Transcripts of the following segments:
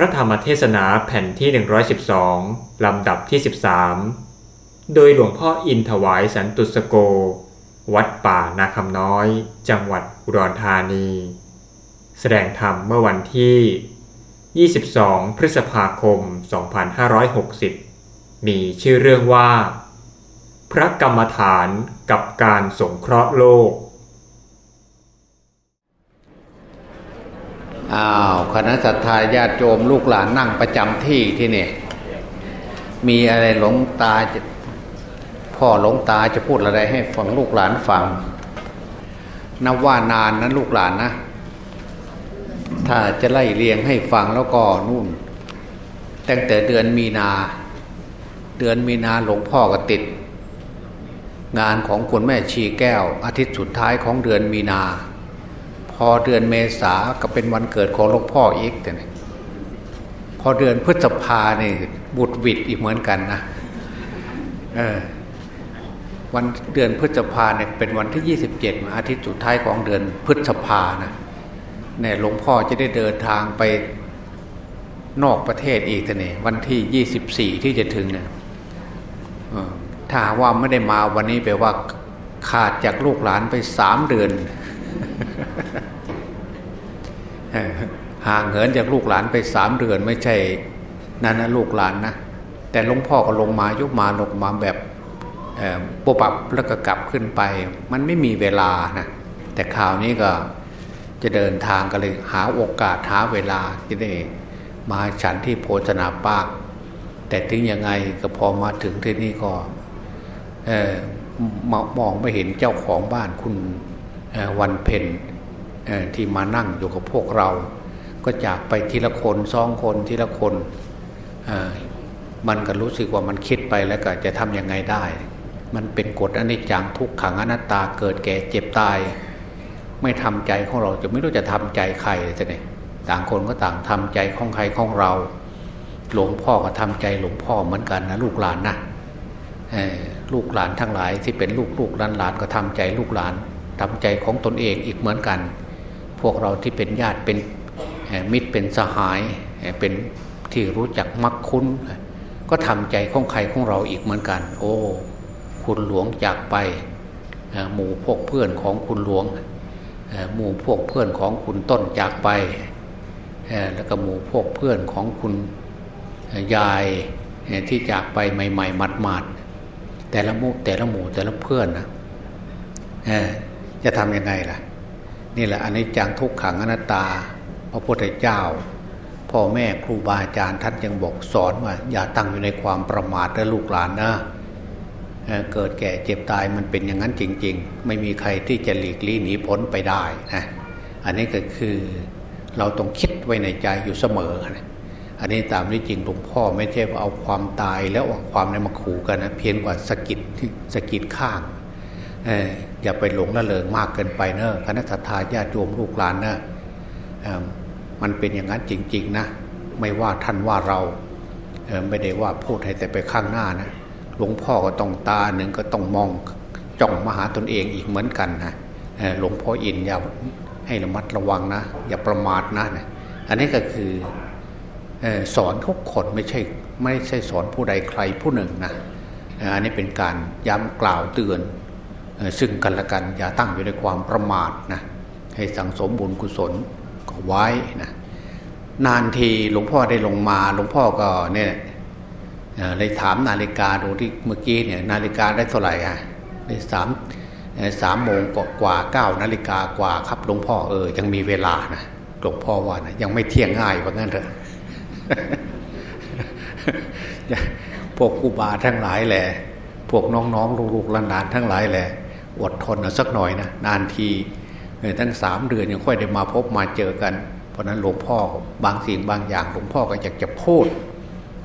ระธรรมเทศนาแผ่นที่ 112 ลำดับที่ 13 โดยหลวงพ่ออินถวายสันตุสโก วัดป่านาคำน้อย จังหวัดอุดรธานี แสดงธรรมเมื่อวันที่ 22 พฤษภาคม 2560 มีชื่อเรื่องว่า พระกรรมฐานกับการสงเคราะห์โลก อ้าวคณะสัตยาญาติโยมลูกหลานนั่งประจำที่ที่นี่ มีอะไรหลงตาจะพ่อหลงตาจะพูดอะไรให้ฟังลูกหลานฟังนับว่านานนะลูกหลานนะ ถ้าจะไล่เรียงให้ฟังแล้วก็นู่น ตั้งแต่เดือนมีนา เดือนมีนาหลวงพ่อก็ติด งานของคุณแม่ชีแก้ว อาทิตย์สุดท้ายของเดือนมีนา อเดือนเมษาก็เป็นวันเกิดของหลวงพ่ออีกแต่เนี่ยพอเดือนพฤษภาเนี่ยบุตรวิดอีกเหมือนกันนะเออวันเดือนพฤษภาเนี่ยเป็นวันที่27อาทิตย์สุดท้ายของเดือนพฤษภานะเนี่ยหลวงพ่อจะได้เดินทางไปนอกประเทศอีกแต่เนี่ยวันที่24ที่จะถึงเนี่ยถ้าว่าไม่ได้มาวันนี้แปลว่าขาดจากลูกหลานไปสามเดือน ห่างเหินจากลูกหลานไปสามเดือนไม่ใช่นั่นนะลูกหลานนะแต่หลวงพ่อก็ลงมายุบมาลงมาแบบปปับแล้วก็กลับขึ้นไป มันไม่มีเวลานะแต่ข่าวนี้ก็จะเดินทางก็เลยหาโอกาสหาเวลาที่ได้มาฉันที่โพชนาปาก แต่ถึงยังไงก็พอมาถึงที่นี่ก็มองไม่เห็นเจ้าของบ้านคุณวันเพ็ญ ที่มานั่งอยู่กับพวกเรา ก็จากไปทีละคนสองคนทีละคนมันก็รู้สึกว่ามันคิดไปแล้วก็จะทำยังไงได้ มันเป็นกฎอนิจจังทุกขังอนัตตาเกิดแก่เจ็บตาย ไม่ทำใจของเราจะไม่รู้จะทำใจใครจะเนี่ยต่างคนก็ต่างทำใจของใครของเรา หลวงพ่อก็ทำใจหลวงพ่อเหมือนกันนะลูกหลานนะลูกหลานทั้งหลายที่เป็นลูกลูกหลานหลานก็ทำใจลูกหลานทำใจของตนเองอีกเหมือนกัน พวกเราที่เป็นญาติเป็นมิตรเป็นสหายเป็นที่รู้จักมักคุ้น ก็ทำใจของใครของเราอีกเหมือนกัน โอ้ คุณหลวงจากไปหมู่พวกเพื่อนของคุณหลวงหมู่พวกเพื่อนของคุณต้นจากไปแล้วก็หมู่พวกเพื่อนของคุณยายที่จากไปใหม่ๆหมัดๆแต่ละหมู่แต่ละหมู่แต่ละเพื่อนนะจะทำยังไงล่ะ นี่แหละอันนี้จังทุกขังอนัตตา พระพุทธเจ้า พ่อแม่ครูบาอาจารย์ท่านยังบอกสอนว่า อย่าตั้งอยู่ในความประมาทนะลูกหลานนะเเกิดแก่เจ็บตายมันเป็นอย่างนั้นจริง ๆ ไม่มีใครที่จะหลีกลี่หนีพ้นไปได้นะอันนี้ก็คือเราต้องคิดไว้ในใจอยู่เสมอนะอันนี้ตามนี้จริงหลวงพ่อไม่ใช่ว่าเอาความตายแล้วเอาความในมาขู่กันนะเพียงกว่าสกิดสกิดข้าง อย่าไปหลงละเลงมากเกินไปเนอะคณะทาญาติโยมลูกหลานเนอะมันเป็นอย่างนั้นจริง ๆ นะ ไม่ว่าท่านว่าเราไม่ได้ว่าพูดให้แต่ไปข้างหน้านะหลวงพ่อก็ต้องตาหนึ่งก็ต้องมองจ้องมาหาตนเองอีกเหมือนกันนะหลวงพ่ออินอย่าให้ระมัดระวังนะ อย่าประมาทนะนะอันนี้ก็คือสอนทุกคนไม่ใช่ไม่ใช่สอนผู้ใดใครผู้หนึ่งนะอันนี้เป็นการย้ำกล่าวเตือน ซึ่งกันและกันอย่าตั้งอยู่ในความประมาทนะให้สังสมบุญกุศลก็ไว้นะนานทีหลวงพ่อได้ลงมาหลวงพ่อก็เนี่ยเลยถามนาฬิกาดูที่เมื่อกี้เนี่ยนาฬิกาได้เท่าไหร่ฮะได้สามสามโมงกว่าเก้านาฬิกากว่าครับหลวงพ่อเออยังมีเวลานะหลวงพ่อว่านะยังไม่เที่ยงง่ายว่างั้นเถอะพวกครูบาทั้งหลายแหละ พวกน้องๆลูกๆหลานๆทั้งหลายแหละ อดทนสักหน่อยนะนานทีทั้งสามเดือนยังค่อยได้มาพบมาเจอกัน เพราะนั้นหลวงพ่อบางสิ่งบางอย่างหลวงพ่อก็อยากจะพูด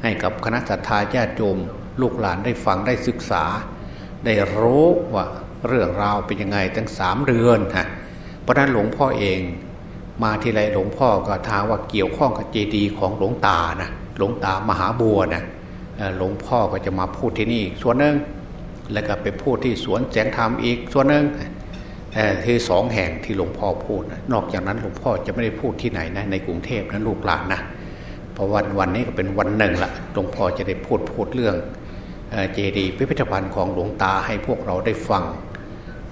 ให้กับคณะสัตยาญาติโยมลูกหลานได้ฟังได้ศึกษา ได้รู้ว่าเรื่องราวเป็นยังไงตั้งสามเดือนฮะเพราะนั้นหลวงพ่อเองมาทีไรหลวงพ่อก็ท้าว่าเกี่ยวข้องกับเจดีย์ของหลวงตานะหลวงตามหาบัวนะหลวงพ่อก็จะมาพูดที่นี่ ส่วนหนึ่ง แล้วก็ไปพูดที่สวนแสงธรรมอีกส่วนหนึ่งที่สองแห่งที่หลวงพ่อพูดนอกจากนั้นหลวงพ่อจะไม่ได้พูดที่ไหนนะในกรุงเทพนะลูกหลานนะเพราะวันวันนี้ก็เป็นวันหนึ่งละหลวงพ่อจะได้พูดพูดเรื่องเจดีย์พิพิธภัณฑ์ของหลวงตาให้พวกเราได้ฟัง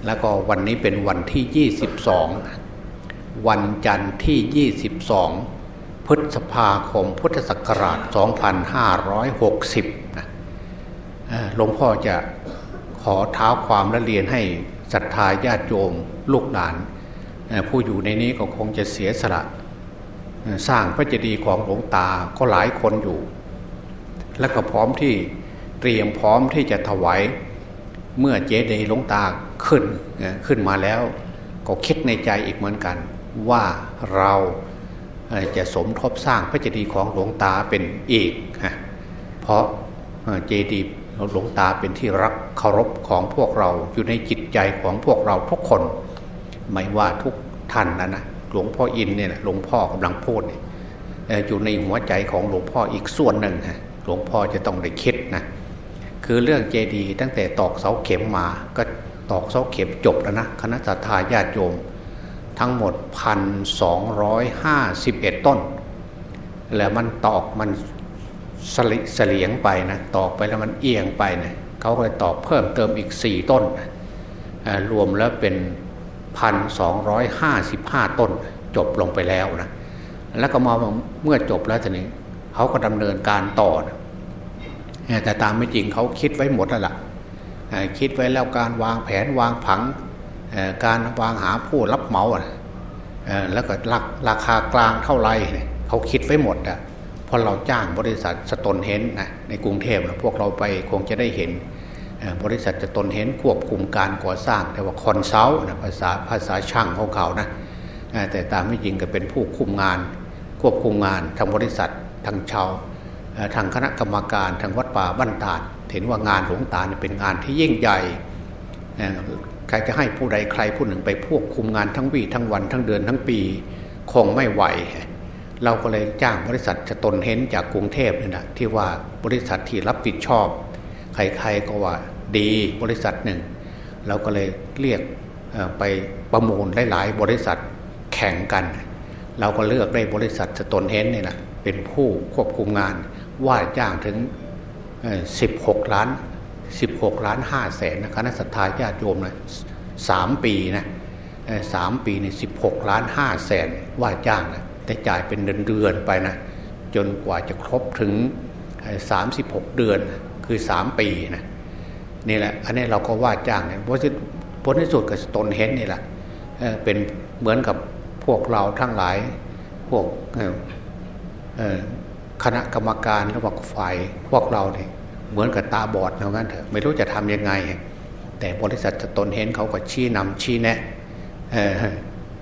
แล้วก็วันนี้เป็นวันที่ 22 วันจันทร์ที่ 22 พฤษภาคมพุทธศักราช 2560นะหลวงพ่อจะ ขอเท้าความและเรียนให้ศรัทธาญาติโยมลูกหลาน ผู้อยู่ในนี้ก็คงจะเสียสละสร้างพระเจดีย์ของหลวงตาก็หลายคนอยู่ และก็พร้อมที่เตรียมพร้อมที่จะถวายเมื่อเจดีย์หลวงตาขึ้นขึ้นมาแล้ว ก็คิดในใจอีกเหมือนกัน ว่าเราจะสมทบสร้างพระเจดีย์ของหลวงตาเป็นอีก เพราะเจดีย์ หลวงตาเป็นที่รักเคารพของพวกเราอยู่ในจิตใจของพวกเราทุกคน ไม่ว่าทุกท่านนะนะหลวงพ่ออินเนี่ยหลวงพ่อกำลังพูดเนี่ยอยู่ในหัวใจของหลวงพ่ออีกส่วนหนึ่งฮะหลวงพ่อจะต้องได้คิดนะคือเรื่องเจดีตั้งแต่ตอกเสาเข็มมาก็ตอกเสาเข็มจบแล้วนะคณะสัตยาญาติโยม ทั้งหมดพันสองร้อยห้าสิบเอ็ดต้น แล้วมันตอกมัน สลิเสลียงไปนะตอกไปแล้วมันเอียงไปนะเขาก็เลยตอกเพิ่มเติมอีกสี่ต้นรวมแล้วเป็นพันสองร้อยห้าสิบห้าต้นจบลงไปแล้วนะแล้วก็มาเมื่อจบแล้วทีนี้เขาก็ดำเนินการต่อนะแต่ตามไม่จริงเขาคิดไว้หมดแล้วล่ะคิดไว้แล้วการวางแผนวางผังการวางหาผู้รับเหมาแล้วก็ราคากลางเท่าไรเขาคิดไว้หมดอะ พอเราจ้างบริษัท Stonehenge นะในกรุงเทพนะพวกเราไปคงจะได้เห็นบริษัท Stonehenge ควบคุมการก่อสร้างแต่ว่า consult นะภาษาภาษาช่างของเขานะแต่ตามความจริงก็เป็นผู้คุมงาน ควบคุมงานทางบริษัททางชาวทางคณะกรรมการทางวัดป่าบ้านตาดเห็นว่างานหลวงตาเป็นงานที่ยิ่งใหญ่ใครจะให้ผู้ใดใครผู้หนึ่งไปควบคุมงานทั้งวีทั้งวันทั้งเดือนทั้งปี คงไม่ไหว เราก็เลยจ้างบริษัทจะตนเห็นจากกรุงเทพเนี่ยนะที่ว่าบริษัทที่รับผิดชอบ ใครๆก็ว่าดีบริษัทหนึ่ง เราก็เลยเรียกไปประมูลหลายๆ บริษัทแข่งกัน เราก็เลือกได้บริษัทสตนเฮนนี่แหละเป็นผู้ควบคุมงานว่าจ้างถึง 16 ล้าน 16 ล้าน5แสนนะคณะสัตยาญาติโยมนะสามปีนะสามปีในี่สิบหกล้านห้าแสนว่าจ้างนะ แต่จ่ายเป็นเดือนเดือนไปนะจนกว่าจะครบถึงสามสิบหกเดือนคือสามปีนะนี่แหละ อันนี้เราก็ว่าจ้างเนี่ยเพราะผลที่สุดกับตนเห็นนี่แหละเป็นเหมือนกับพวกเราทั้งหลายพวกคณะกรรมการระหว่างฝ่ายพวกเราเนี่ยเหมือนกับตาบอดเท่านั้นเถอะไม่รู้จะทำยังไง แต่บริษัทจะตนเห็นเขาก็ชี้นำชี้แนะ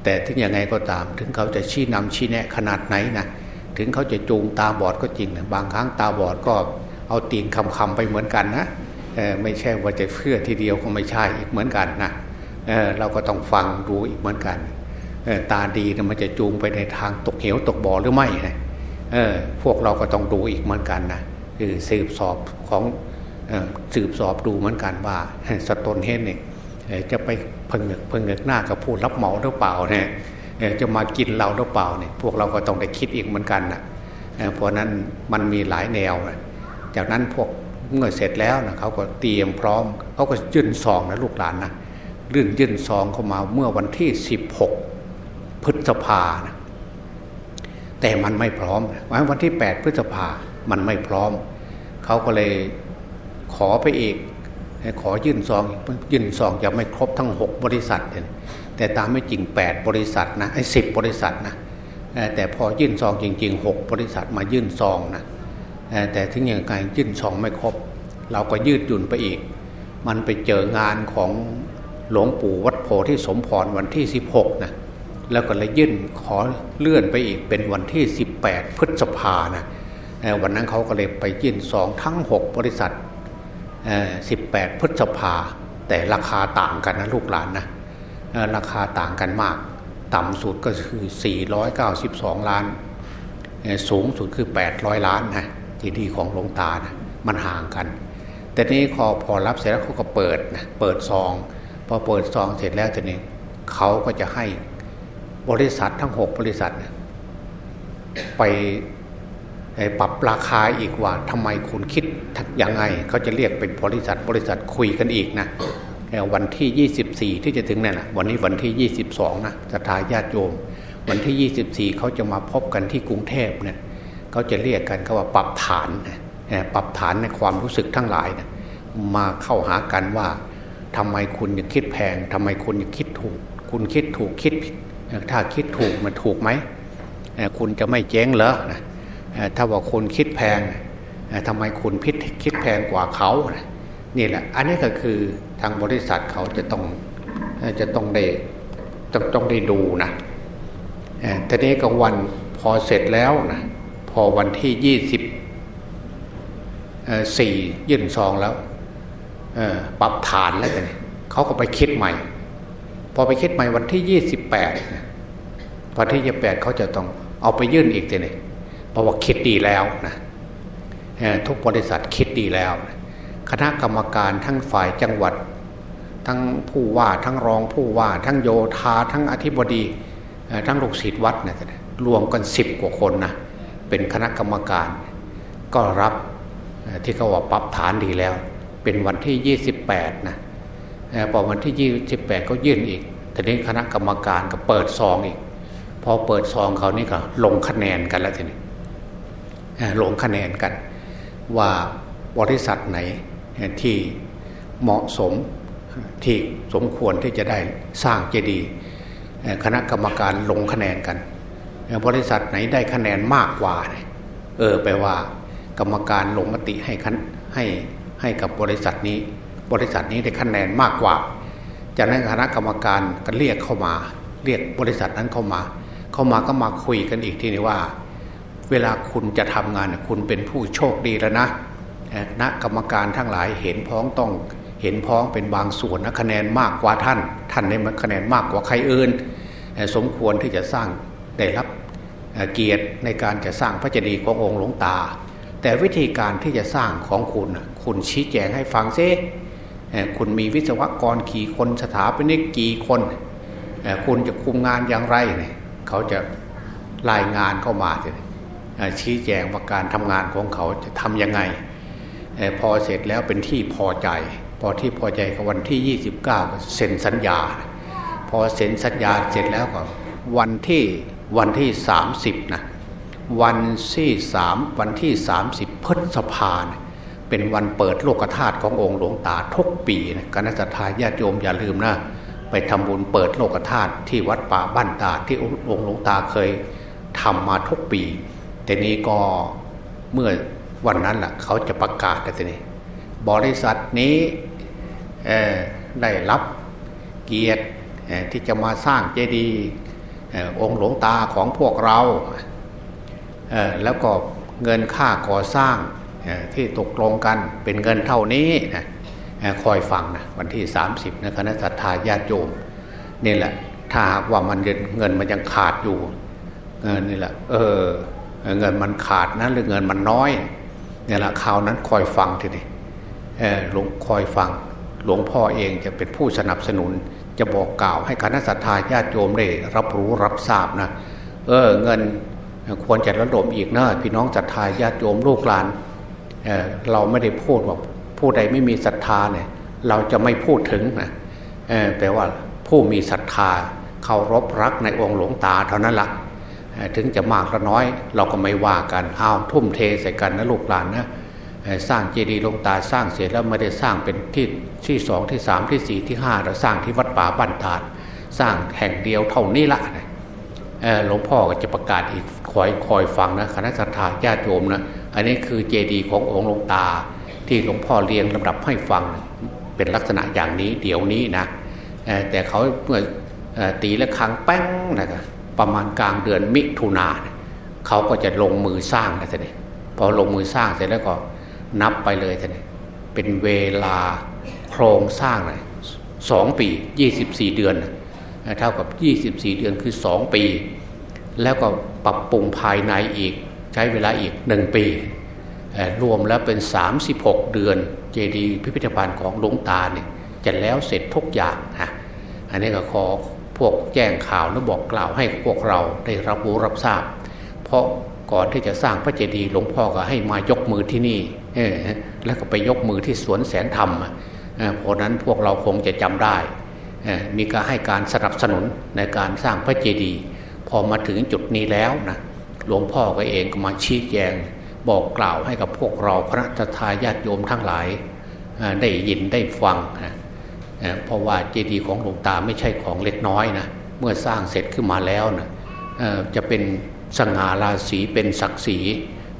แต่ถึงยังไงก็ตาม ถึงเขาจะชี้นำชี้แนะขนาดไหนนะถึงเขาจะจูงตาบอดก็จริงนะบางครั้งตาบอดก็เอาตีนคำคำไปเหมือนกันนะไม่ใช่ว่าจะเพื่อทีเดียวก็ไม่ใช่อีกเหมือนกันนะเเราก็ต้องฟังดูอีกเหมือนกันตาดีนะมันจะจูงไปในทางตกเหวตกบ่อหรือไม่นะพวกเราก็ต้องดูอีกเหมือนกันนะคือสืบสอบของสืบสอบดูเหมือนกันว่าสตนเฮนเนี่ย จะไปพงเงกพงเงกหน้ากับผู้รับเหมาหรือเปล่าเนี่ยจะมากินเราหรือเปล่าเนี่ยพวกเราก็ต้องได้คิดอีกเหมือนกันนะเพราะนั้นมันมีหลายแนวนะจากนั้นพวกเมื่อเสร็จแล้วนะเขาก็เตรียมพร้อมเขาก็ยื่นซองนะลูกหลานนะเรื่องยื่นซองเข้ามาเมื่อวันที่ 16 พฤษภานะแต่มันไม่พร้อมวันวันที่ 8 พฤษภามันไม่พร้อม เขาก็เลยขอไปอีก ขอยื่นซองยื่นซองจะไม่ครบทั้ง 6 บริษัทแต่ตามไม่จริง 8 บริษัทนะไอ้สิบริษัทนะแต่พอยื่นซองจริง ๆ 6 บริษัทมายื่นซองนะแต่ถึงอย่างไรยื่นซองไม่ครบ เราก็ยืดหยุ่นไปอีก มันไปเจองานของหลวงปู่วัดโพธิสมพรวันที่ 16นะแล้วก็เลยยื่นขอเลื่อนไปอีกเป็นวันที่ 18 พฤษภานะวันนั้นเขาก็เลยไปยื่นซองทั้ง 6 บริษัท 18พฤษภา แต่ราคาต่างกันนะลูกหลานนะราคาต่างกันมาก ต่ำสุดก็คือ 492 ล้าน สูงสุดคือ 800 ล้านนะทีดีของหลวงตานะมันห่างกัน แต่นี้พอพอรับเสร็จแล้วเขาก็เปิดนะเปิดซอง พอเปิดซองเสร็จแล้วทีนี้เขาก็จะให้บริษัททั้ง 6 บริษัท ไป ปรับราคาอีกว่าทำไมคุณคิดยังไงเขาจะเรียกเป็นบริษัทบริษัทคุยกันอีกนะวันที่ 24 ที่จะถึงนั่นนะวันนี้วันที่ 22นะสถาญาติโยม วันที่ 24 เขาจะมาพบกันที่กรุงเทพเนี่ยเขาจะเรียกกันเขาว่าปรับฐานปรับฐานในความรู้สึกทั้งหลายนะมาเข้าหากันว่าทำไมคุณยังคิดแพงทำไมคุณยังคิดถูก คุณคิดถูกคิดผิดถ้าคิดถูกมันถูกไหมคุณจะไม่เจ๊งเหรอ ถ้าว่าคุณคิดแพงทำไมคุณพิดคิดแพงกว่าเขานี่แหละ อันนี้ก็คือทางบริษัทเขาจะต้องจะต้องได้ต้องต้องได้ดูนะทีนี้ก็วันพอเสร็จแล้วนะพอวันที่ยี่สิบสี่ยื่นซองแล้วปรับฐานแล้วกันเขาก็ไปคิดใหม่ พอไปคิดใหม่วันที่ยี่สิบแปดวันที่ยี่แปดเขาจะต้องเอาไปยื่นอีกทีนี่ เพราะว่าคิดดีแล้วนะทุกบริษัทคิดดีแล้ว คณะกรรมการทั้งฝ่ายจังหวัด ทั้งผู้ว่าทั้งรองผู้ว่า ทั้งโยธาทั้งอธิบดีทั้งลูกศิษย์วัดนะรวมกันสิบกว่าคนนะเป็นคณะกรรมการ ก็รับที่เขาว่าปรับฐานดีแล้ว เป็นวันที่ 28นะพอวันที่ 28ก็ยื่นอีกทีนี้คณะกรรมการก็เปิดซองอีก พอเปิดซองเขานี่ก็ลงคะแนนกันแล้วทีนี้ ลงคะแนนกัน ว่าบริษัทไหนที่เหมาะสมที่สมควรที่จะได้สร้างเจดีย์คณะกรรมการลงคะแนนกัน บริษัทไหนได้คะแนนมากกว่า เออแปลว่า กรรมการลงมติให้ให้ให้กับบริษัทนี้ บริษัทนี้ได้คะแนนมากกว่า จากนั้นคณะกรรมการก็เรียกเข้ามา เรียกบริษัทนั้นเข้ามา เข้ามาก็มาคุยกันอีกทีนี้ว่า เวลาคุณจะทำงานคุณเป็นผู้โชคดีแล้วนะณกรรมการทั้งหลายเห็นพ้องต้องเห็นพ้องเป็นบางส่วนนะคะแนนมากกว่าท่าน ท่านได้คะแนนมากกว่าใครอื่น สมควรที่จะสร้างได้รับเกียรติในการจะสร้างพระเจดีย์ขององค์หลวงตา แต่วิธีการที่จะสร้างของคุณ คุณชี้แจงให้ฟังซิคุณมีวิศวกรกี่คนสถาปนิกกี่คน คุณจะคุมงานอย่างไรเนี่ยเขาจะรายงานเข้ามา ชี้แจงว่าการทำงานของเขาจะทำยังไง พอเสร็จแล้วเป็นที่พอใจ พอที่พอใจกับวันที่ 29เซ็นสัญญา พอเซ็นสัญญาเสร็จแล้วก็วันที่วันที่ 30นะวันที่สามวันที่สามสิบพฤษภาเนเป็นวันเปิดโลกธาตุขององค์หลวงตาทุกปีนะคณะทาญาติโยมอย่าลืมนะไปทำบุญเปิดโลกธาตุที่วัดป่าบ้านตาที่องค์หลวงตาเคยทำมาทุกปี แต่นี้ก็เมื่อวันนั้นแหละเขาจะประกาศแต่นี้บริษัทนี้ได้รับเกียรติที่จะมาสร้างเจดีย์องค์หลวงตาของพวกเรา แล้วก็เงินค่าก่อสร้างที่ตกลงกันเป็นเงินเท่านี้นะคอยฟังนะวันที่ 30นะคณะสัตยาญาติโยมนี่แหละถ้าหากว่ามันเงินมันยังขาดอยู่เงินนี่แหละ เออ เงินมันขาดนะหรือเงินมันน้อยเนี่ยละข่าวนั้นคอยฟังทีนี้หลวงคอยฟัง หลวงพ่อเองจะเป็นผู้สนับสนุน จะบอกกล่าวให้คณะสัตยาญาติโยมได้รับรู้รับทราบนะเออเงินควรจะระดมอีกนะพี่น้องศรัทธาญาติโยมลูกหลานเเราไม่ได้พูดว่าผู้ใดไม่มีศรัทธาเนี่ยเราจะไม่พูดถึงนะแปลว่าผู้มีศรัทธาเคารพรักในองค์หลวงตาเท่านั้นละ ถึงจะมากหรือน้อย เราก็ไม่ว่ากันเอาทุ่มเทใส่กันนะลูกหลานนะสร้างเจดีย์ลงตาสร้างเสร็จแล้วไม่ได้สร้างเป็นที่ที่สองที่สามที่สี่ที่ห้าเราสร้างที่วัดป่าบ้านถาดสร้างแห่งเดียวเท่านี้ละหลวงพ่อก็จะประกาศอีกคอยคอยฟังนะคณะสัตยาญาติโยมนะอันนี้คือเจดีย์ขององค์หลวงตา ที่หลวงพ่อเรียงลำดับให้ฟังเป็นลักษณะอย่างนี้เดี๋ยวนี้นะแต่เขาเมื่อตีละครั้งแป้งนะครับ ประมาณกลางเดือนมิถุนาเขาก็จะลงมือสร้างนะท่านพอลงมือสร้างเสร็จแล้วก็นับไปเลยท่านเป็นเวลาโครงสร้างเลยสองปียี่สิบสี่เดือนเท่ากับยี่สิบสี่เดือนคือสองปี แล้วก็ปรับปรุงภายในอีกใช้เวลาอีกหนึ่งปี รวมแล้วเป็น 36 เดือนเจดีย์พิพิธภัณฑ์ของหลวงตาเนี่ยจะแล้วเสร็จทุกอย่างนะอันนี้ก็ขอ พวกแจ้งข่าวและบอกกล่าวให้พวกเราได้รับรู้รับทราบ เพราะก่อนที่จะสร้างพระเจดีย์หลวงพ่อก็ให้มายกมือที่นี่แล้วก็ไปยกมือที่สวนแสนธรรมเพราะนั้นพวกเราคงจะจำได้มีการให้การสนับสนุนในการสร้างพระเจดีย์พอมาถึงจุดนี้แล้วนะหลวงพ่อก็เองก็มาชี้แจง บอกกล่าวให้กับพวกเราพระทายาติโยมทั้งหลาย ได้ยินได้ฟัง เพราะว่าเจดีย์ของหลวงตาไม่ใช่ของเล็กน้อยนะเมื่อสร้างเสร็จขึ้นมาแล้วนะจะเป็นสง่าราศีเป็นศักดิ์ศรี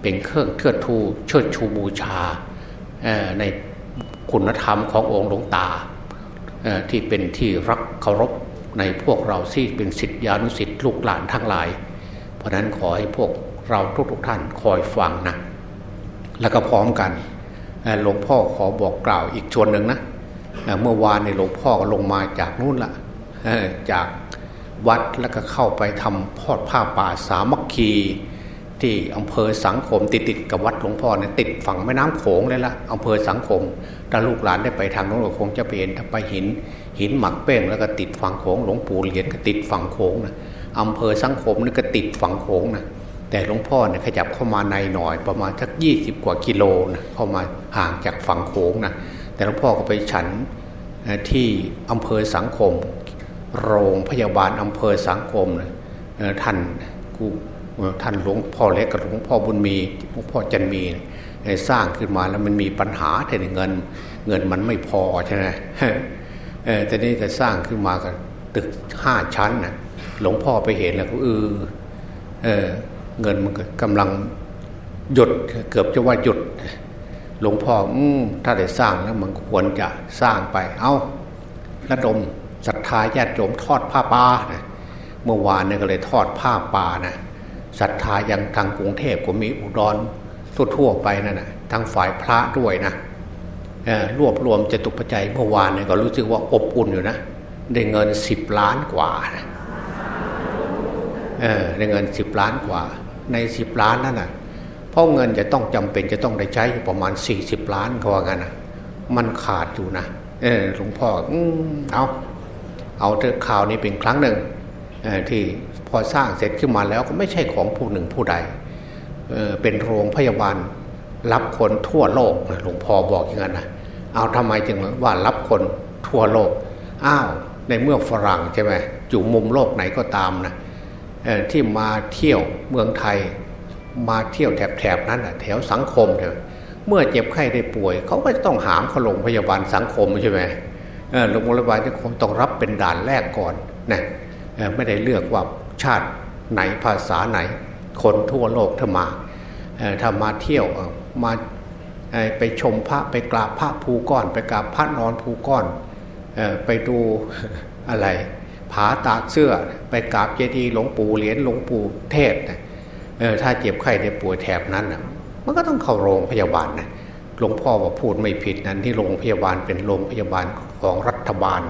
เป็นเครื่องเทือทูเชิดชูบูชาในคุณธรรมขององค์หลวงตาที่เป็นที่รักเคารพในพวกเราที่เป็นสิทธิานุสิทธิลูกหลานทั้งหลาย เพราะนั้นขอให้พวกเราทุกๆท่านคอยฟังนะแล้วก็พร้อมกันหลวงพ่อขอบอกกล่าวอีกชวนหนึ่งนะ เมื่อวานในหลวงพ่อก็ลงมาจากนู่นละจากวัดแล้วก็เข้าไปทำพอดผ้าป่าสามัคคี ที่อำเภอสังคมติดติดกับวัดหลวงพ่อเนี่ยติดฝั่งแม่น้ำโขงเลยละอำเภอสังคมถ้าลูกหลานได้ไปทางโน้นก็คงจะไปเห็นถ้าไปหินหินหมักเป้งแล้วก็ติดฝั่งโขงหลวงปู่เหรียญก็ติดฝั่งโขงนะอำเภอสังคมนี่ก็ติดฝั่งโขงนะแต่หลวงพ่อเนี่ยขยับเข้ามาในหน่อยประมาณสักยี่สิบกว่ากิโลนะเข้ามาห่างจากฝั่งโขงนะ แต่หลวงพ่อก็ไปฉันที่อำเภอสังคม โรงพยาบาลอำเภอสังคมท่านกูท่านหลวงพ่อเล็กกับหลวงพ่อบุญมีหลวงพ่อจันมีสร้างขึ้นมาแล้วมันมีปัญหาแต่เงิน เงินมันไม่พอใช่ไหมแต่นี่ก็สร้างขึ้นมากันตึกห้าชั้นนะหลวงพ่อไปเห็นแล้วก็เออเออเงินมันกำลังหยุดเกือบจะว่าหยุด หลวงพ่ออืถ้าได้สร้างแล้วมันควรจะสร้างไป เอาระดมศรัทธาญาติโยมทอดผ้าป่านะเมื่อวานเนี่ยก็เลยทอดผ้าป่านะศรัทธายังทางกรุงเทพก็มีอุดรทั่วๆไปนั่นนะทางฝ่ายพระด้วยนะรวบรวมจตุปัจจัยเมื่อวานเนี่ยก็รู้สึกว่าอบอุ่นอยู่นะได้เงินสิบล้านกว่านะได้เงินสิบล้านกว่า ในสิบล้านนั่นน่ะ เพราะเงินจะต้องจำเป็นจะต้องได้ใช้ประมาณสี่สิบล้านเขาว่ากันนะมันขาดอยู่นะเออหลวงพ่ออืเอาเอาเถอะข่าวนี้เป็นครั้งหนึ่งที่พอสร้างเสร็จขึ้นมาแล้วก็ไม่ใช่ของผู้หนึ่งผู้ใดเเป็นโรงพยาบาลรับคนทั่วโลกนะหลวงพ่อบอกอย่างนั้นนะเอาทำไมจึงว่ารับคนทั่วโลกอ้าวในเมืองฝรั่งใช่ไหมอยู่มุมโลกไหนก็ตามนะที่มาเที่ยวเมืองไทย มาเที่ยวแถบๆนั้นแถวสังคมเถอะเมื่อเจ็บไข้ได้ป่วย เขาก็จะต้องหามเขาลงพยาบาลสังคมใช่ไหมโรงพยาบาลสังคมต้องรับเป็นด่านแรกก่อนนะไม่ได้เลือกว่าชาติไหนภาษาไหน คนทั่วโลกถ้ามาถ้ามาเที่ยวมาไปชมพระไปกราบพระภูก้อน ไปกราบพระนอนภูก้อนไปดูอะไรผาตากเสื้อ ไปกราบเจดีย์หลวงปู่เหรียญหลวงปู่เทศ ถ้าเจ็บไข้ได้ป่วยแถบนั้นนะมันก็ต้องเข้าโรงพยาบาลนะหลวงพ่อว่าพูดไม่ผิดนั้นที่โรงพยาบาลเป็นโรงพยาบาลของรัฐบาล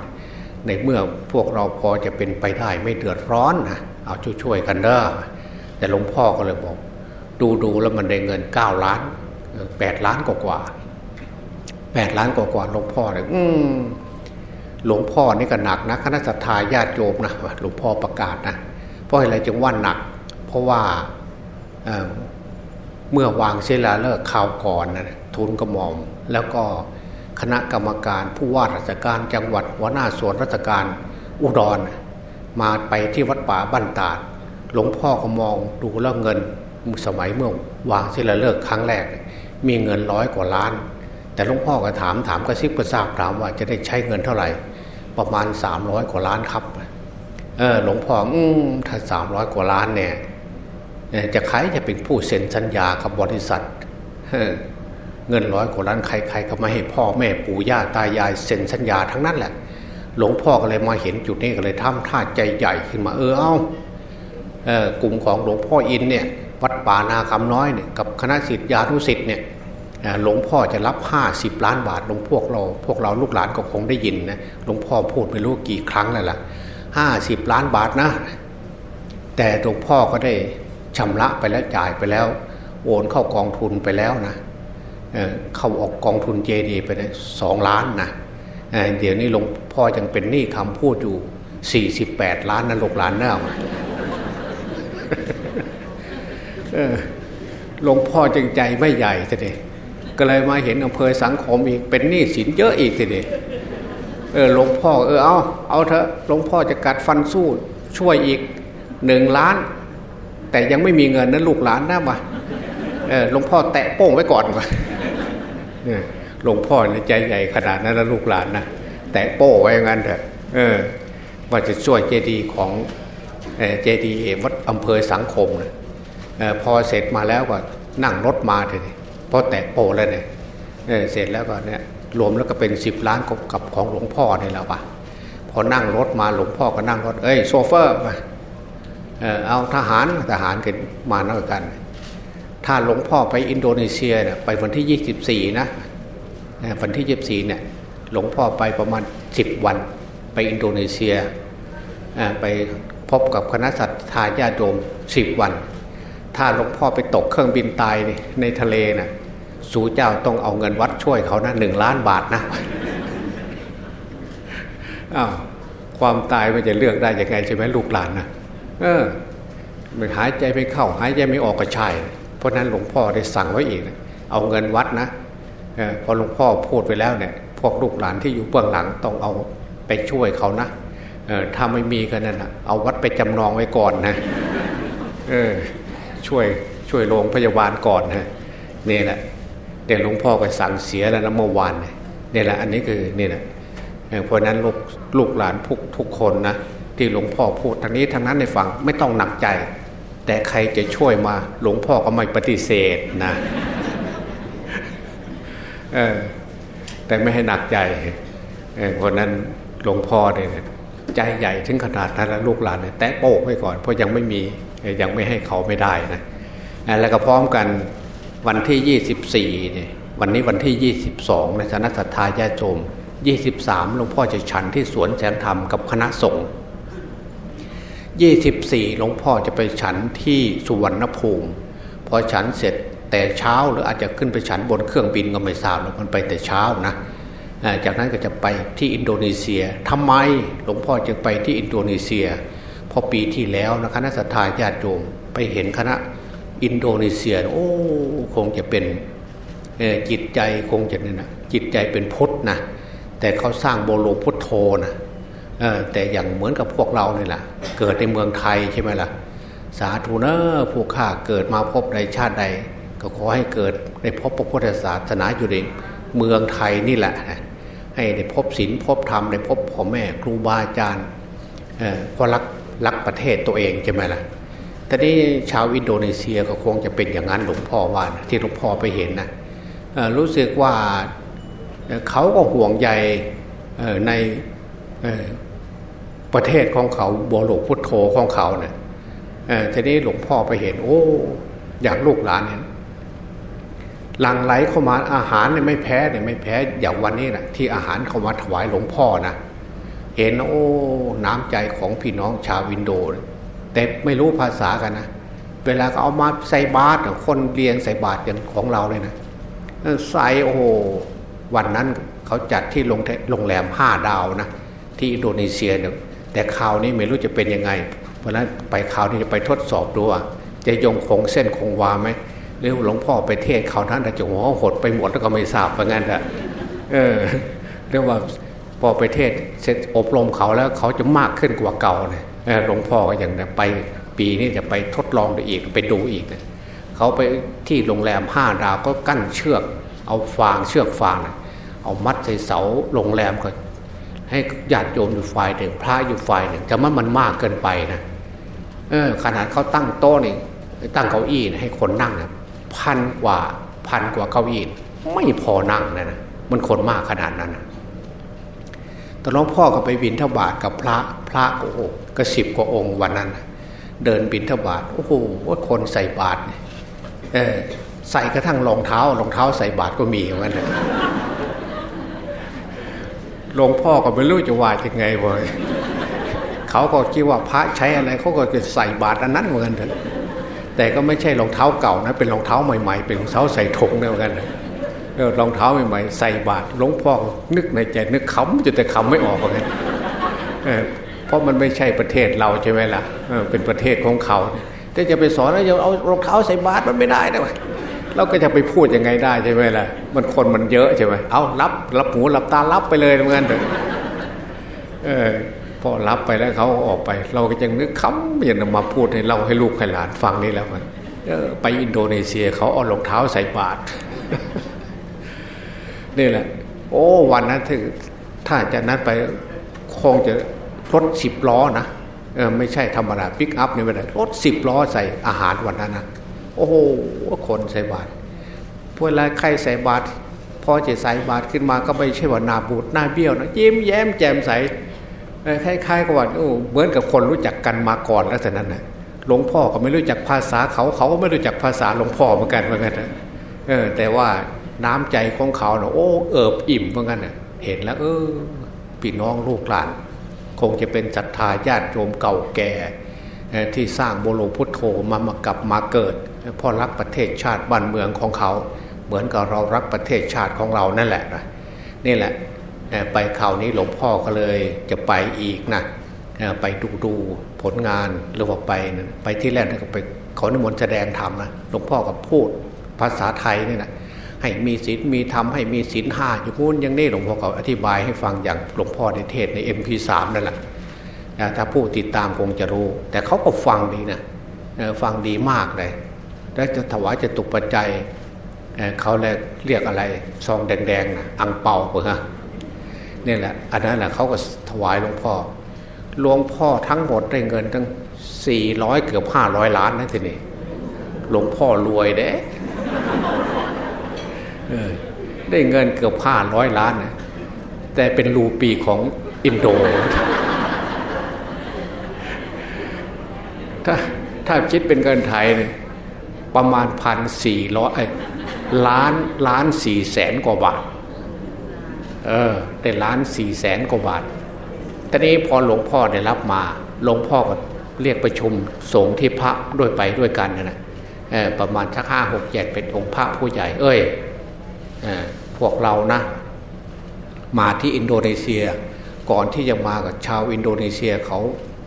ในเมื่อพวกเราพอจะเป็นไปได้ไม่เดือดร้อนนะเอาช่วยๆกันเด้อแต่หลวงพ่อก็เลยบอก ดูดูแล้วมันได้เงินเก้าล้านแปดล้านกว่าแปดล้านกว่าหลวงพ่อเลยอืมหลวงพ่อนี่ก็หนักนะคณะสัตยาญาติโยมนะหลวงพ่อประกาศนะเพราะอะไรจึงว่าหนัก เพราะว่า เมื่อวางเสลาเลิกข่าวก่อนนะทุนกระหม่อม แล้วก็คณะกรรมการผู้ว่าราชการจังหวัดหัวหน้าส่วนราชการอุดร มาไปที่วัดป่าบ้านตาด หลวงพ่อก็มองดูแล้วเงินสมัยเมื่อวางเสลาเลิกครั้งแรก มีเงินร้อยกว่าล้าน แต่หลวงพ่อก็ถามถามกระซิบกระซาบถามว่าจะได้ใช้เงินเท่าไหร่ ประมาณสามร้อยกว่าล้านครับเออหลวงพ่ออืมถ้าสามร้อยกว่าล้านเนี่ย จะใครจะเป็นผู้เซ็นสัญญากับบริษัทเงินร้อยกว่าล้านใครๆก็มาให้พ่อแม่ปู่ย่าตายายเซ็นสัญญาทั้งนั้นแหละ หลวงพ่อก็เลยมาเห็นจุดนี้ก็เลยทำท่าใจใหญ่ขึ้นมาเออเอาเออกลุ่มของหลวงพ่ออินเนี่ยวัดป่านาคำน้อยเนี่ยกับคณะสิทธิานุสิทธิ์เนี่ยหลวงพ่อจะรับห้าสิบล้านบาทหลวงพวกเรา พวกเราลูกหลานก็คงได้ยินนะหลวงพ่อพูดไม่รู้กี่ครั้งแล้วล่ะห้าสิบล้านบาทนะ แต่หลวงพ่อก็ได้ ชำระไปแล้วจ่ายไปแล้ว โอนเข้ากองทุนไปแล้วนะเเข้าออกกองทุนเจดีไปได้สองล้านนะเเดี๋ยวนี้หลวงพ่อยังเป็นหนี้คำพูดอยู่สี่สิบแปดล้านนะลูกหลานเน่าหลวงพ่อจึงใจไม่ใหญ่ทีเดียก็เลยมาเห็นอำเภอสังคมอีกเป็นหนี้สินเยอะอีกทีเดียเออหลวงพ่อเออเอาเอาเถอะหลวงพ่อจะกัดฟันสู้ช่วยอีกหนึ่งล้าน แต่ยังไม่มีเงินนั้นลูกหลานนะมาหลวงพ่อแตะโป้งไว้ก่อนวะเนี่ยหลวงพ่อในใจใหญ่ขนาดนั้นนะลูกหลานนะแตะโป้ไว้งั้นเถอะเออว่าจะช่วยเจดีย์ของเจดีย์วัดอำเภอสังคมนะพอเสร็จมาแล้วก็นั่งรถมาเถอะพอแตะโป้แล้วเนี่ยเเสร็จแล้วก็เนี่ยรวมแล้วก็เป็นสิบล้านกับของหลวงพ่อเนี่ยแล้วปะพอนั่งรถมาหลวงพ่อก็นั่งรถเอ้ยโซเฟอร์มา เอาทหารทหารกันมานั่งกัน ถ้าหลวงพ่อไปอินโดนีเซียเนี่ยไปวันที่ยี่สิบสี่นะวันที่ยี่สิบสี่เนี่ยหลวงพ่อไปประมาณสิบวันไปอินโดนีเซียไปพบกับคณะสัตยาญาโยมสิบวัน ถ้าหลวงพ่อไปตกเครื่องบินตายในทะเลนะ่ะสู่เจ้าต้องเอาเงินวัดช่วยเขานะหนึ่งล้านบาทนะอ้าวความตายมันจะเลือกได้ยังไงใช่ไหมลูกหลานนะ เออหายใจไม่เข้า หายใจไม่ออกก็ใช่ เพราะนั้นหลวงพ่อได้สั่งไว้อีกนะเอาเงินวัดนะอพอหลวงพ่อพูดไปแล้วเนี่ย พวกลูกหลานที่อยู่เบื้องหลังต้องเอาไปช่วยเขานะถ้าไม่มีกันนั่นนะเอาวัดไปจำนองไว้ก่อนนะเออช่วยช่วยโรงพยาบาลก่อนนะนี่แหละเดี๋ยวหลวงพ่อก็สั่งเสียแล้วนะเมื่อวานเนี่ยแหละอันนี้คือนี่แหละเพราะนั้นลูกลูกหลานทุกทุกคนนะ ที่หลวงพ่อพูดทางนี้ทางนั้นในฟังไม่ต้องหนักใจ แต่ใครจะช่วยมาหลวงพ่อก็ไม่ปฏิเสธนะเออแต่ไม่ให้หนักใจเพราะนั้นหลวงพ่อเนี่ยใจใหญ่ถึงขนาดนั้นลูกหลานเนี่ยแตะโป๊กไว้ก่อนเพราะยังไม่มียังไม่ให้เขาไม่ได้นะแล้วก็พร้อมกันวันที่ 24เนี่ยวันนี้วันที่ 22ในคณะสัตยาญาโจม 23หลวงพ่อจะฉันที่สวนแสงธรรมกับคณะสงฆ์ 24หลวงพ่อจะไปฉันที่สุวรรณภูมิ พอฉันเสร็จแต่เช้าหรืออาจจะขึ้นไปฉันบนเครื่องบินก็ไม่ทราบแล้วมันไปแต่เช้านะจากนั้นก็จะไปที่อินโดนีเซียทำไมหลวงพ่อจึงไปที่อินโดนีเซียพอปีที่แล้วนะคณะสัตยาญาติโยมไปเห็นคณะอินโดนีเซียโอ้คงจะเป็นจิตใจคงจะเนี่ยนะจิตใจเป็นพุทธนะแต่เขาสร้างโบโลพุทโธนะ แต่อย่างเหมือนกับพวกเราเนี่ยแหละเกิดในเมืองไทยใช่ไหมล่ะ สาธุเนอผู้ข้าเกิดมาพบในชาติใด ก็ขอให้เกิดในพบพระพุทธศาสนาอยู่ในเมืองไทยนี่แหละให้ได้พบศีลพบธรรมได้พบพ่อแม่ครูบาอาจารย์เพราะรักรักประเทศตัวเองใช่ไหมล่ะแต่นี้ชาวอินโดนีเซียก็คงจะเป็นอย่างนั้นหลวงพ่อว่าที่หลวงพ่อไปเห็นนะรู้สึกว่าเขาก็ห่วงใยใน ประเทศของเขาบโลพุทโธของเขาเนะี่ยทีนี้หลวงพ่อไปเห็น โอ้ อย่างลูกหลานเนี่ยหลังไหลเข้ามาอาหารเนี่ยไม่แพ้เนี่ยไม่แพ้อย่างวันนี้นะที่อาหารเข้ามาถวายหลวงพ่อนะเห็นโอ้น้ำใจของพี่น้องชาววินโดแต่ไม่รู้ภาษากันนะเวลาเขาเอามาใส่บาตรคนเรียงใส่บาตรอย่างของเราเลยนะใส่โอ้วันนั้นเขาจัดที่โรงแรมห้าดาวนะ ที่อินโดนีเซียเนี่ยแต่คราวนี้ไม่รู้จะเป็นยังไง เพราะนั้นไปคราวนี้จะไปทดสอบดูว่าจะยงคงเส้นคงวาไหมหรือหลวงพ่อไปเทศเขาท่านจะหัวหดไปหมดแล้วก็ไม่ทราบเหมือนกันอะเออเรียกว่าพอไปเทศเสร็จอบรมเขาแล้วเขาจะมากขึ้นกว่าเก่าเนี่ยหลวงพ่อก็อย่างนี้ไปปีนี้จะไปทดลองดูอีกไปดูอีกเขาไปที่โรงแรมห้าดาวก็กั้นเชือก เอาฟางเชือกฟางเอามัดใส่เสาโรงแรมก็ ให้ญาติโยมอยู่ฝ่ายหนึ่งพระอยู่ฝ่ายหนึ่งแต่มันมันมากเกินไปนะเออขนาดเขาตั้งโต๊ะนี่ตั้งเก้าอี้ให้คนนั่งนะพันกว่าพันกว่าเก้าอี้ไม่พอนั่งนะนะมันคนมากขนาดนั้นนะตอนน้องพ่อก็ไปบินทบาทกับพระพระโอ้โหก็สิบกว่าองค์วันนั้น เดินบินทบาทโอ้โหว่าคนใส่บาตรเออใส่กระทั่งรองเท้ารองเท้าใส่บาตรก็มีอย่างนั้น หลวงพ่อก็ไม่รู้จะว่ายังไงเว้ยเขาก็คิดว่าพระใช้อะไรเขาก็จะใส่บาตรอันนั้นเหมือนกันแต่ก็ไม่ใช่รองเท้าเก่านะเป็นรองเท้าใหม่ๆ เป็นรองเท้าใส่ถุงเดียวกันรองเท้าใหม่ๆใส่บาตรหลวงพ่อนึกในใจนึกขำจะแต่ขำไม่ออกเหมือนกันเพราะมันไม่ใช่ประเทศเราใช่ไหมล่ะเป็นประเทศของเขาแต่จะไปสอนแล้วจะเอารองเท้าใส่บาตรมันไม่ได้นะ เราก็จะไปพูดยังไงได้ใช่ไหมล่ะ มันคนมันเยอะใช่ไหมเอารับรับหูรับตารับไปเลยเหมือนกันเออพอรับไปแล้วเขาออกไป เราก็ยังนึกคำยังมาพูดให้เราให้ลูกให้หลานฟังนี่แล้วมันไปอินโดนีเซียเขาเอารองเท้าใส่บาตรนี่แหละ โอ้วันนั้นถึงถ้าจะนัดไปคงจะรถสิบล้อนะเออไม่ใช่ธรรมดาปิกอัพนี่ไม่ได้รถสิบล้อใส่อาหารวันนั้นนะ โอ้โหคนใส่บาตรเวลาใครใส่บาตรพอจะใส่บาตรขึ้นมาก็ไม่ใช่ว่านาบูดหน้าเบี้ยวนะยิ้มแย้มแจ่มใสคล้ายๆกับว่าเหมือนกับคนรู้จักกันมาก่อนแล้วแต่นั้นนะหลวงพ่อก็ไม่รู้จักภาษาเขาเขาก็ไม่รู้จักภาษาหลวงพ่อเหมือนกันเหมือนกันนะเออ แต่ว่าน้ำใจของเขาเนาะโอ้เอิบอิ่มเหมือนกันเนะเห็นแล้ว เออพี่น้องลูกหลาน คงจะเป็นศรัทธาญาติโยมเก่าแก่ ที่สร้างโบโลพุทโธมามากับมาเกิดพ่อรักประเทศชาติบ้านเมืองของเขา เหมือนกับเรารักประเทศชาติของเรานั่นแหละนะนี่แหละไปคราวนี้หลวงพ่อก็เลยจะไปอีกนะไปดูดูผลงานหรือว่าไปไปที่แรกก็ไปขอนิมนต์แสดงธรรมนะหลวงพ่อก็พูดภาษาไทยนี่นะให้มีศีลมีธรรมให้มีศีลห้าอยู่พูนยังนี่หลวงพ่อเขาอธิบายให้ฟังอย่างหลวงพ่อในเทศใน MP3 นั่นแหละ ถ้าผู้ติดตามคงจะรู้ แต่เขาก็ฟังดีนะฟังดีมากเลย แล้วจะถวายจะตุกปัจจัยเขาเรียกอะไรซองแดงๆนะอังเปาเปล่านี่แหละอันนั้นแหละเขาก็ถวายหลวงพ่อหลวงพ่อทั้งหมดได้เงินตั้งสี่ร้อยเกือบห้าร้อยล้านนะทีนี้หลวงพ่อรวยเด้ได้เงินเกือบห้าร้อยล้านนะแต่เป็นรูปีของอินโด ถ้าถ้าคิดเป็นเงินไทยเนี่ยประมาณพันสี่ร้อยล้านล้านสี่แสนกว่าบาท เออได้ล้านสี่แสนกว่าบาทตอนนี้พอหลวงพ่อได้รับมาหลวงพ่อก็เรียกประชุมสงฆ์ที่พระด้วยไปด้วยกันนะประมาณสักห้าหกเจ็ดเป็นองค์พระผู้ใหญ่ เอ้ยพวกเรานะ มาที่อินโดนีเซีย ก่อนที่จะมากับชาวอินโดนีเซียเขา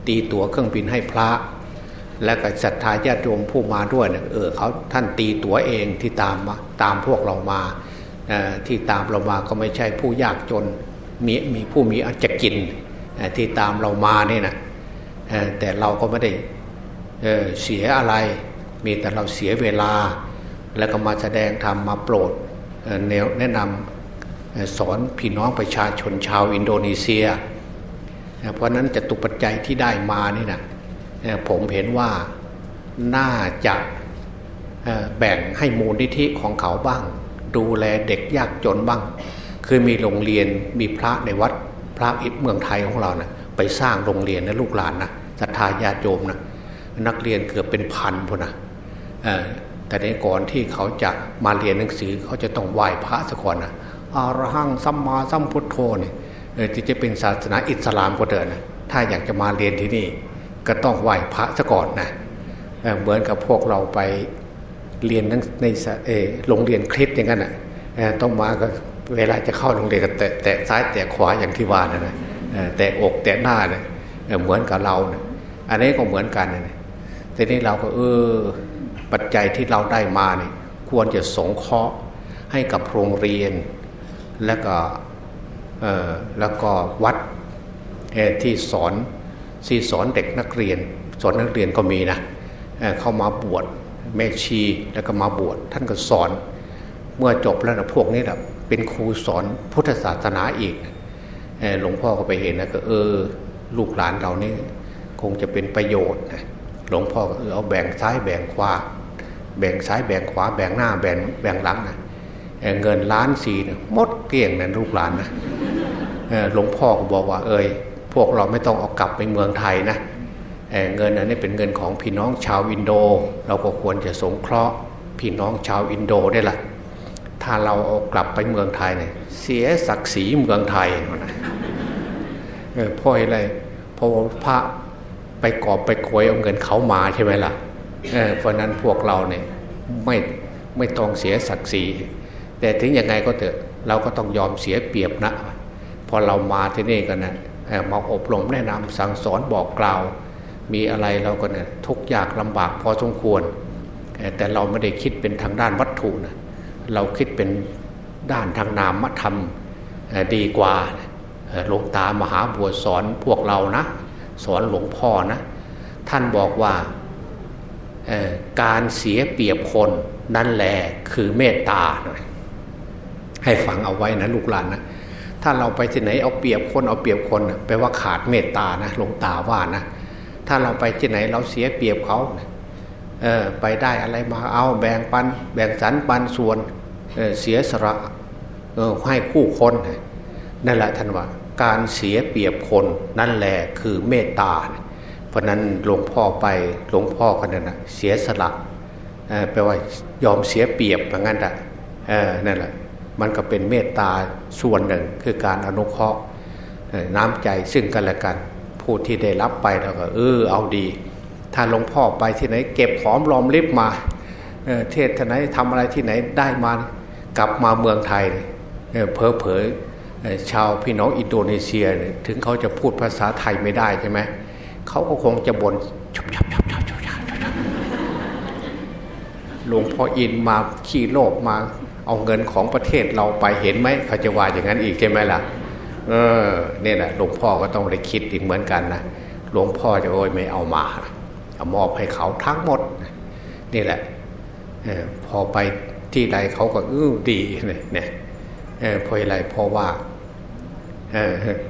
ตีตั๋วเครื่องบินให้พระ และก็ศรัทธาญาติโยมผู้มาด้วยเนี่ยเออเขาท่านตีตัวเองที่ตามมาตามพวกเรามาที่ตามเรามาก็ไม่ใช่ผู้ยากจนมีมีผู้มีอาจจะกินที่ตามเรามาเนี่ยนะแต่เราก็ไม่ได้เสียอะไร มีแต่เราเสียเวลา แล้วก็มาแสดงธรรมมาโปรดแนวแนะนำสอนพี่น้องประชาชนชาวอินโดนีเซีย เพราะนั้นจะตุปัจจัยที่ได้มานี่นะ ผมเห็นว่าน่าจะแบ่งให้มูลนิธิของเขาบ้าง ดูแลเด็กยากจนบ้าง คือมีโรงเรียนมีพระในวัดพระอิฐเมืองไทยของเรานะไปสร้างโรงเรียนนะลูกหลานนะศรัทธาญาติโยมนะนักเรียนเกือบเป็นพันพนะแต่ในก่อนที่เขาจะมาเรียนหนังสือเขาจะต้องไหว้พระสัก่อนนะอารหังสัมมาสัมพุทโธเนี่ยที่จะเป็นศาสนาอิสลามก็เดินนะถ้าอยากจะมาเรียนที่นี่ ก็ต้องไหว้พระสก่อนนะเหมือนกับพวกเราไปเรียนในโรงเรียนคริสอย่างนั้นนะต้องมาก็เวลาจะเข้าโรงเรียนก็แตะแตะซ้ายแตะขวาอย่างที่ว่านะนะแตะอกแตะหน้าเนี่ยเหมือนกับเราเนี่ยอันนี้ก็เหมือนกันเนี่ยทีนี้เราก็เออปัจจัยที่เราได้มาเนี่ยควรจะสงเคราะห์ให้กับโรงเรียน แล้วก็แล้วก็วัดที่สอน ที่สอนเด็กนักเรียน สอนนักเรียนก็มีนะเข้ามาบวชแม่ชีแล้วก็มาบวชท่านก็สอน เมื่อจบแล้วนะพวกนี้แหละเป็นครูสอนพุทธศาสนาอีกหลวงพ่อก็ไปเห็นนะก็เออ ลูกหลานเรานี่คงจะเป็นประโยชน์นะหลวงพ่อก็เออเอาแบ่งซ้ายแบ่งขวาแบ่งซ้ายแบ่งขวาแบ่งหน้าแบ่งแบ่งหลังนะเงินล้านสี่นะหมดเกลี้ยงนะลูกหลานนะหลวงพ่อก็บอกว่า เอ้ย พวกเราไม่ต้องเอากลับไปเมืองไทยนะเงินอันนี้เป็นเงินของพี่น้องชาวอินโด เราก็ควรจะสงเคราะห์พี่น้องชาวอินโดได้ละถ้าเราเอากลับไปเมืองไทยเนี่ยเสียศักดิ์ศรีเมืองไทยนะเพราะอะไรเพราะพระไปกอบไปควยเอาเงินเขามาใช่ไหมล่ะเเพราะนั้นพวกเราเนี่ยไม่ไม่ต้องเสียศักดิ์ศรีแต่ถึงยังไงก็เถอะเราก็ต้องยอมเสียเปรียบนะ พอเรามาที่นี่กันนะ มาอบรมแนะนำสั่งสอนบอกกล่าว มีอะไรเราก็เนี่ยทุกยากลำบากพอสมควร แต่เราไม่ได้คิดเป็นทางด้านวัตถุนะเราคิดเป็นด้านทางนามธรรมดีกว่าหลวงตามหาบัวสอนพวกเรานะ สอนหลวงพ่อนะ ท่านบอกว่าการเสียเปรียบคนนั่นแหละคือเมตตา ให้ฟังเอาไว้นะลูกหลานนะ ถ้าเราไปที่ไหนเอาเปรียบคนเอาเปรียบคนแปลว่าขาดเมตตานะหลวงตาว่านะถ้าเราไปที่ไหนเราเสียเปรียบเขาเออไปได้อะไรมาเอาแบ่งปัน แบ่งสรรปันส่วนเเสียสละให้คู่คนนั่นแหละท่านว่าการเสียเปรียบคนนั่นแหละคือเมตตา เพราะนั้นหลวงพ่อไปหลวงพ่อคนนั้นนะเสียสละแปลว่ายอมเสียเปรียบอย่างนั้นแหละนั่นแหละ มันก็เป็นเมตตาส่วนหนึ่งคือการอนุเคราะห์น้ำใจซึ่งกันและกัน ผู้ที่ได้รับไปแล้วก็เออเอาดี ถ้าหลวงพ่อไปที่ไหน เก็บหอมรอมริบมาเทศที่ไหนทำอะไรที่ไหนได้มากลับมาเมืองไทยเพอเพอชาวพี่น้องอินโดนีเซียถึงเขาจะพูดภาษาไทยไม่ได้ใช่ไหมเขาก็คงจะบน่นชบชับชับชบชบชบหลวงพ่ออินมาขี่โลกมา เอาเงินของประเทศเราไปเห็นไหมเขาจะว่าอย่างนั้นอีกใช่ไหมล่ะ เออเนี่ยแหละหลวงพ่อก็ต้องได้คิดอีกเหมือนกันนะหลวงพ่อจะโอ้ยไม่เอามาเอามอบให้เขาทั้งหมด นี่แหละออพอไปที่ใดเขาก็อื้อดีเนี่ยเนี่ยเพราะอะไรเพราะว่าเ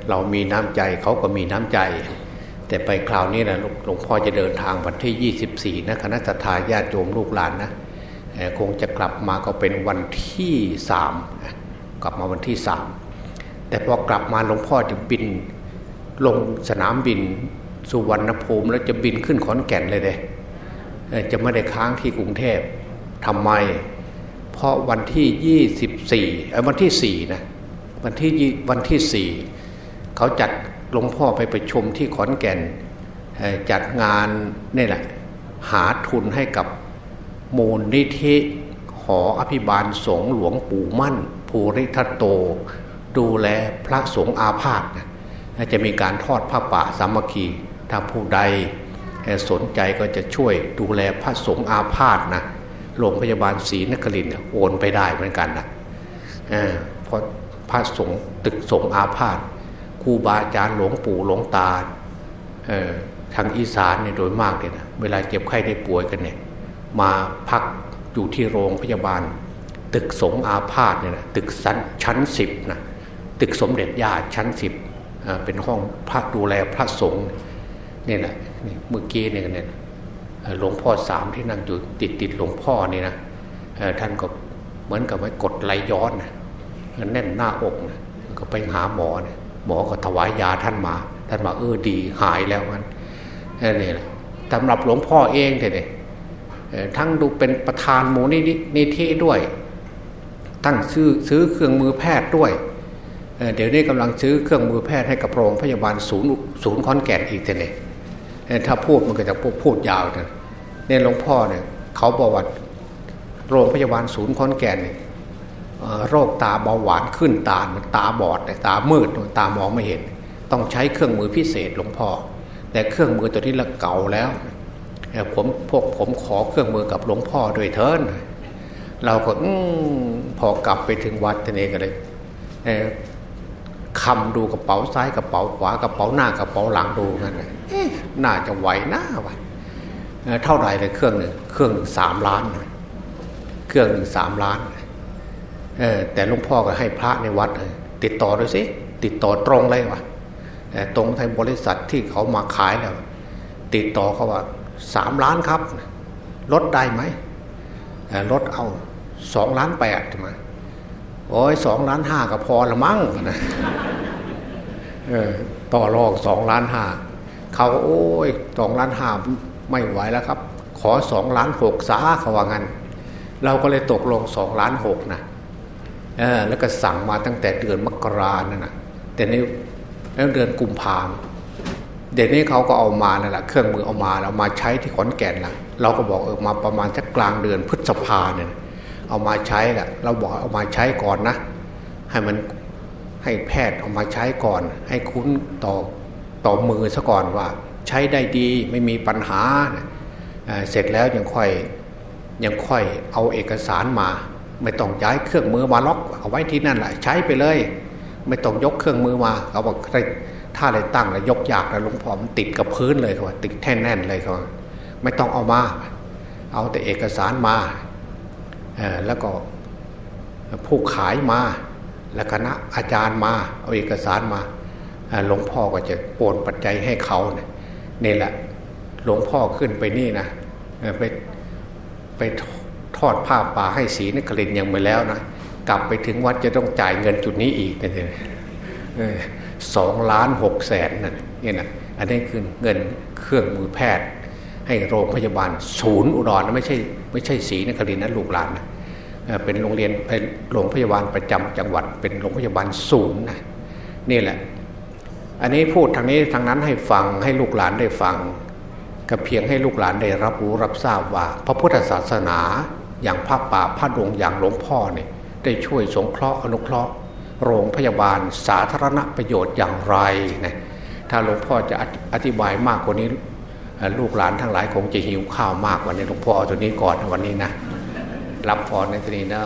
เรามีน้ำใจเขาก็มีน้ำใจ แต่ไปคราวนี้นะหลวงพ่อจะเดินทางวันที่ 24นะคณะทาญาติโยมลูกหลานนะ คงจะกลับมาก็เป็นวันที่สามกลับมาวันที่สามแต่พอกลับมาหลวงพ่อจะบินลงสนามบินสุวรรณภูมิแล้วจะบินขึ้นขอนแก่นเลยเด้จะไม่ได้ค้างที่กรุงเทพทำไม เพราะวันที่ยี่สิบสี่วันที่สี่นะวันที่วันที่สี่เขาจัดหลวงพ่อไปไปชมที่ขอนแก่นจัดงานนี่แหละหาทุนให้กับ มูลนิธิหออภิบาลสงหลวงปู่มั่น ภูริทัตโต ดูแลพระสงฆ์อาพาธจะมีการทอดผ้าป่าสามัคคีถ้าผู้ใดสนใจก็จะช่วยดูแลพระสงฆ์อาพาธนะโรงพยาบาลศรีนครินโอนไปได้เหมือนกันนะเพราะพระสงฆ์ตึกสงฆ์อาพาธครูบาอาจารย์หลวงปู่หลวงตาทางอีสานเนี่ยโดยมากเลยนะเวลาเจ็บไข้ได้ป่วยกันเนี่ย มาพักอยู่ที่โรงพยาบาล ตึกสงอาพาธเนี่ยนะตึกชั้นสิบนะตึกสมเด็จย่าชั้นสิบเป็นห้องพระดูแลพระสงฆ์เนี่ยนะเมื่อกี้เนี่ยเนี่ยหลวงพ่อสามที่นั่งอยู่ติดติดหลวงพ่อนี่นะท่านก็เหมือนกับไว้กดไหลย้อนนะแน่นหน้าอกนะก็ไปหาหมอเนี่ยหมอก็ถวายยาท่านมา ท่านมาเออดีหายแล้วมันนี่แหละสำหรับหลวงพ่อเองเนี่ย ทั้งดูเป็นประธานมูลนิธิด้วย ตั้งซื้อซื้อเครื่องมือแพทย์ด้วยเดี๋ยวนี้กำลังซื้อเครื่องมือแพทย์ให้กับโรงพยาบาลศูนย์ศูนย์คอนแก่นอีกเลยถ้าพูดมันก็จะพูดยาวนะเนี่ยหลวงพ่อเนี่ยเขาบอกว่าโรงพยาบาลศูนย์คอนแก่นเนี่ยโรคตาเบาหวานขึ้นตาตาบอดตามืดตามองไม่เห็น ต้องใช้เครื่องมือพิเศษหลวงพ่อ แต่เครื่องมือตัวนี้ละเก่าแล้ว ผมพวกผมขอเครื่องมือกับหลวงพ่อด้วยเถินเราก็อพอกลับไปถึงวัดทนเองกันเลยคำดูกระเป๋าซ้ายกระเป๋าขวากระเป๋าหน้ากระเป๋าหลังดูกันน่าจะไหวหน้าวะเท่าไหร่เลยเครื่องหนึ่งเครื่องหนึ่งสามล้าน เครื่องหนึ่งสามล้านแต่หลวงพ่อก็ให้พระในวัดติดต่อด้วยสิติดต่อตรงเลยวะตรงทางบริษัทที่เขามาขายแล้วติดต่อเขาว่า สามล้านครับ ลดได้ไหมลดเอาสองล้านแปดใช่ไหมโอ้ยสองล้านห้าก็พอละมั้งนะต่อรองสองล้านห้าเขาโอ้ยสองล้านห้าไม่ไหวแล้วครับ ขอสองล้านหกสาเขาว่างั้น เราก็เลยตกลงสองล้านหกนะแล้วก็สั่งมาตั้งแต่เดือนมกรานั่นนะแต่ในเดือนกุมภาพันธ์ เดี๋ยวนี้เขาก็เอามานั่นแหละเครื่องมือเอามาแล้วมาใช้ที่ขอนแก่นละเราก็บอกเออมาประมาณสักกลางเดือนพฤษภาเนี่ยเอามาใช้แหละเราบอกเอามาใช้ก่อนนะ ให้มันให้แพทย์เอามาใช้ก่อน ให้คุ้นต่อต่อมือซะก่อนว่า ใช้ได้ดีไม่มีปัญหาเสร็จแล้วยังค่อยยังค่อยเอาเอกสารมา ไม่ต้องย้ายเครื่องมือมาล็อกเอาไว้ที่นั่นแหละใช้ไปเลย ไม่ต้องยกเครื่องมือมาเขาบอก ถ้าอะไรตั้งแล้วยกยากแล้วหลวงพ่อมันติดกับพื้นเลยเขาติดแท่นแน่นเลยเขาไม่ต้องเอามา เอาแต่เอกสารมาแล้วก็ผู้ขายมา แล้วคณะอาจารย์มา เอาเอกสารมาหลวงพ่อก็จะโอนปัจจัยให้เขาเนี่ยนี่แหละ หลวงพ่อขึ้นไปนี่นะไปไปทอดผ้าป่าให้สีนครินยังไปแล้วนะกลับไปถึงวัดจะต้องจ่ายเงินจุดนี้อีกเนี่ย สองล้านหกแสนนั่นนี่นะอันนี้คือเงินเครื่องมือแพทย์ ให้โรงพยาบาลศูนย์อุดรนะไม่ใช่ไม่ใช่สีนครินนะลูกหลานนะเป็นโรงเรียนเป็นโรงพยาบาลประจำจังหวัด เป็นโรงพยาบาลศูนย์นะนี่แหละ อันนี้พูดทางนี้ทางนั้นให้ฟังให้ลูกหลานได้ฟังก็เพียงให้ลูกหลานได้รับรู้รับทราบว่า พระพุทธศาสนาอย่างพระป่าพระดวงอย่างหลวงพ่อเนี่ยได้ช่วยสงเคราะห์อนุเคราะห์ โรงพยาบาลสาธารณประโยชน์อย่างไรนะถ้าหลวงพ่อจะอธิบายมากกว่านี้ ลูกหลานทั้งหลายคงจะหิวข้าวมากวันนี้หลวงพ่อเอาตัวนี้ก่อนวันนี้นะรับพรในตรีนะ